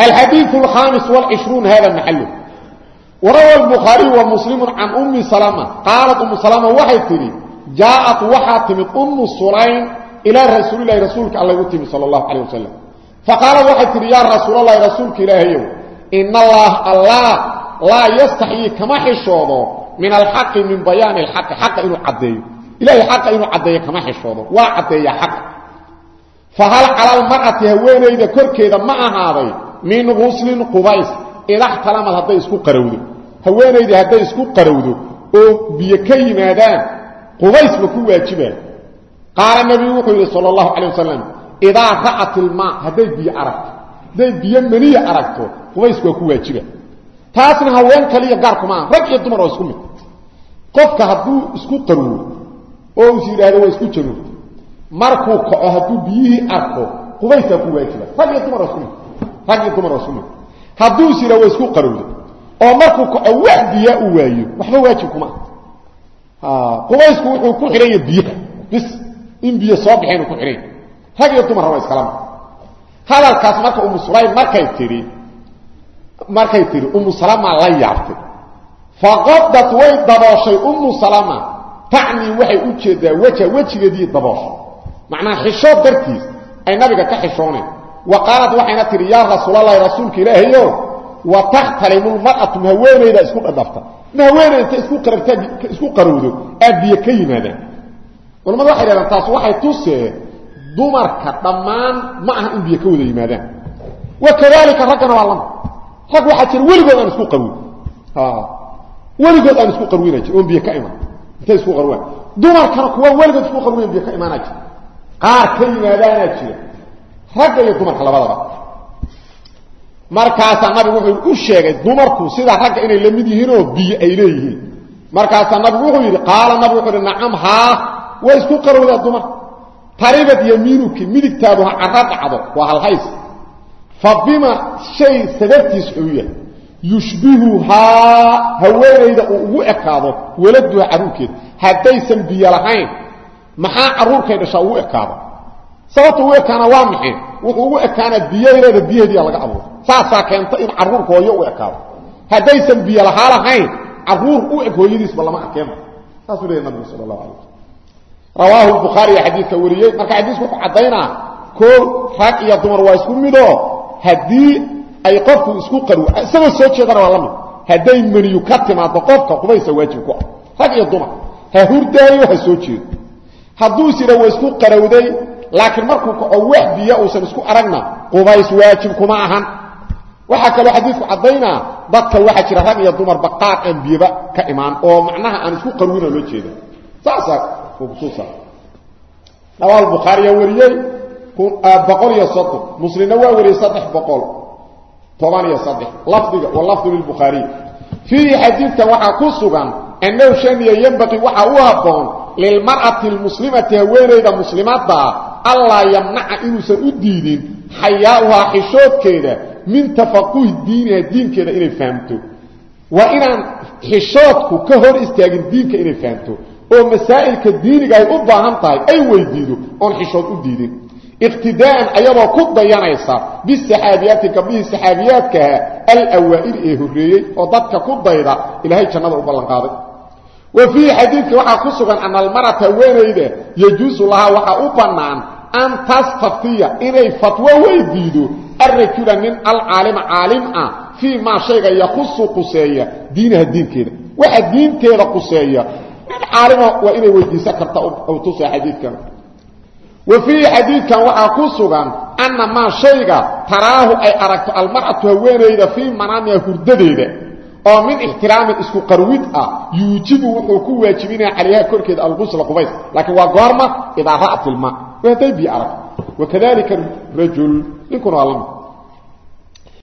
الحديث الخامس والعشرون هذا محله وروى البخاري ومسلم عن أم سلمة قالت أم سلمة وحي تري جاءت وحاتمت أم السليم إلى رسول الله رسولك الله يتم صلى الله عليه وسلم فقالت وحي تري يا رسول الله رسولك إلهي إن الله الله لا يستحيي كما حشوضه من الحق من بيان الحق حق إنه عديه إلهي حق إنه عديه كما حشوضه وعديه حق فهل على المرأة هوين إذا كرك إذا min huslin qubays. Idaxtalamad hadday isku qarowdo. Haweenaydii hadday isku qarowdo oo biyo ka yimaadaan qubays ma ku waajibaa? Qaala nebigu wuxuu yidhi sal allahu calay wasalam idaa ra'at ilmaa hadday biyo aragto. Hadday biyo maniya aragto qubaysku waa ku waajiba taasna haween kaliya gaarkuma aha rag iyo dumar oo isku mid. Qofka hadduu isku qarwo oo is yidhaahdo waa isku jabo markuu kaco hadduu biyihii arko qubaysaa ku waajiba rag iyo dumar isku mid rag iyo dumar mid hadduu yidhahdo waa isku qaruudo oo markuu kaco wax biyaa uu waayo waxba waajib kuma ah. Qubaysku wuxuu ku xidhan yahay biyaha. Bis in biyo soo baxeen ku xidhan rag iyo dumar waa iskalama hadalkaas marka umu sulaym markay tiri markay tiri ummu salama la yaabtay. Faqadat way dabooshay ummu salama. Tacni waxay u jeedaa waja wajigeedii dabooshay. Macnaa xishood dartiis ay nabiga ka xishooneen wa qaalad waxayna tiri yaa rasuulallahi rasuulka ilaahayo wa taxtalimu lmar'atu mahaweenayda isku dhadhafta mahaweenay inta isku qarowdo aabiye ka yimaadaan. Culamadu waxay dhahdaan taas waxay tusee dumarka dhammaan ma aha in biyo ka wada yimaadaan. Wa kadalika raggana waa lama. Rag waxaa jira weligood aan isku qarwin. Weligood aan isku qarwina jir oon biyo ka iman. Intay isku qarwaan. Dumarkana kuwa weligood isku qarwin biyo ka imaanaa jira qaar ka yimaadaanaa jira ragga iyo dumarka labadaba. Markaasaa nabigu wuxuu u sheegay dumarku sidaa ragga inay la mid yihiinoo biyo ay leeyihiin. Markaasaa nabigu wuxuu yidhi qaala nabigu wuxuu yidhi nacam haa way isku qarowdaa dumar. Taribad yamiinuki midigtaaduha cadro dhacdo waa halhays. Fa bima shay sababtiis u yahay. Yushbihuhaa haweenayda uu ugu ekaado waladuha carruurkeed haddaysan biyo lahayn maxaa carruurkay dhashaa ugu ekaado? Sababta ugu ekaana waa maxay? Wuxuu ugu ekaana biyaheeda biyaheedii laga abuuro saasaa keenta in caruurka hooyo u ekaado. Hadaysan biyo lahaa lahayn carruur u eg hooyadiisba lama arkeen. Saasuu leeyahay nabigu sala allahu alay wasalam rawaahu lbukhaari xadiidka wariyey. Marka xadiisku wuxuu caddaynaa koo rag iyo dumar waa isku midoo haddii ay qofku isku qaru isagoo soo jeedana waa la mid. Hadday maniyu ka timaado qofka qubaysa waajib ku ah. Rag iyo dumar ha hurdaayo ha soo jeedo. Hadduu is yidha waa isku qarowday laakiin markuu kaco wax biyo uusan isku aragna qubays waajib kuma ahan. Waxaa kaloo xadiidku caddaynaa dadka waxaa jira rag iyo dumarba qaar aan biyoba ka imaan oo macnaha aan isku qarwina loo jeeda saasaa kutusa rawaal bukhaariyaa wariyey boqol iyo soddon muslimna waa wariyey saddex boqol. Toban iyo saddex. Lafdiga walafdu lilbukhaariy fiihi xadiidkan waxaa ku sugan annahu shaniya yembaqii waxaa u habboon lilmar'ati almuslimati haweenayda muslimadda allaa yamnaca inuusan u diidin xayaa'uhaa xishoodkeeda min tafaquhi diiniha diinkeeda inay fahamto. Waa inaan xishoodku ka hor istaagin diinka inay fahamto. Oo masaa'ilka diiniga ay u baahan tahay ay weydiido oon xishood u diidin. Iqtidaa'an ayadoo ku dayanaysa bisaxaabiyaati gabdhihii saxaabiyaadkaha alawaa'il ee horreeyey oo dadka ku dayda ilaahay jannada u ballanqaaday wa fiihi xadiidka waxaa ku sugan analmarata haweenayda yajuusu lahaa waxaa u bannaan an tastaftiya inay fatwo weydiido arrajula nin alcaalima caalim ah fii maa shayga yakusu quseeya diinaha diinkeeda. Waxa diinteeda quseeya. Nin caalima waa inay weydiisan karta tusa xadiidkan. Wa fiihi xadiidkan waxaa ku sugan anna maa shayga taraahu ay aragto almar'atu haweenayda fii manaamiha oo mid ixtiraamin isku qarwid ah yuujibu wuxuu ku waajibinaya calayha korkeeda alqusla qubays. Laakiin waa goorma idaa ra'at ilma waa hadday biyo wakadalika rajul ninkuna waa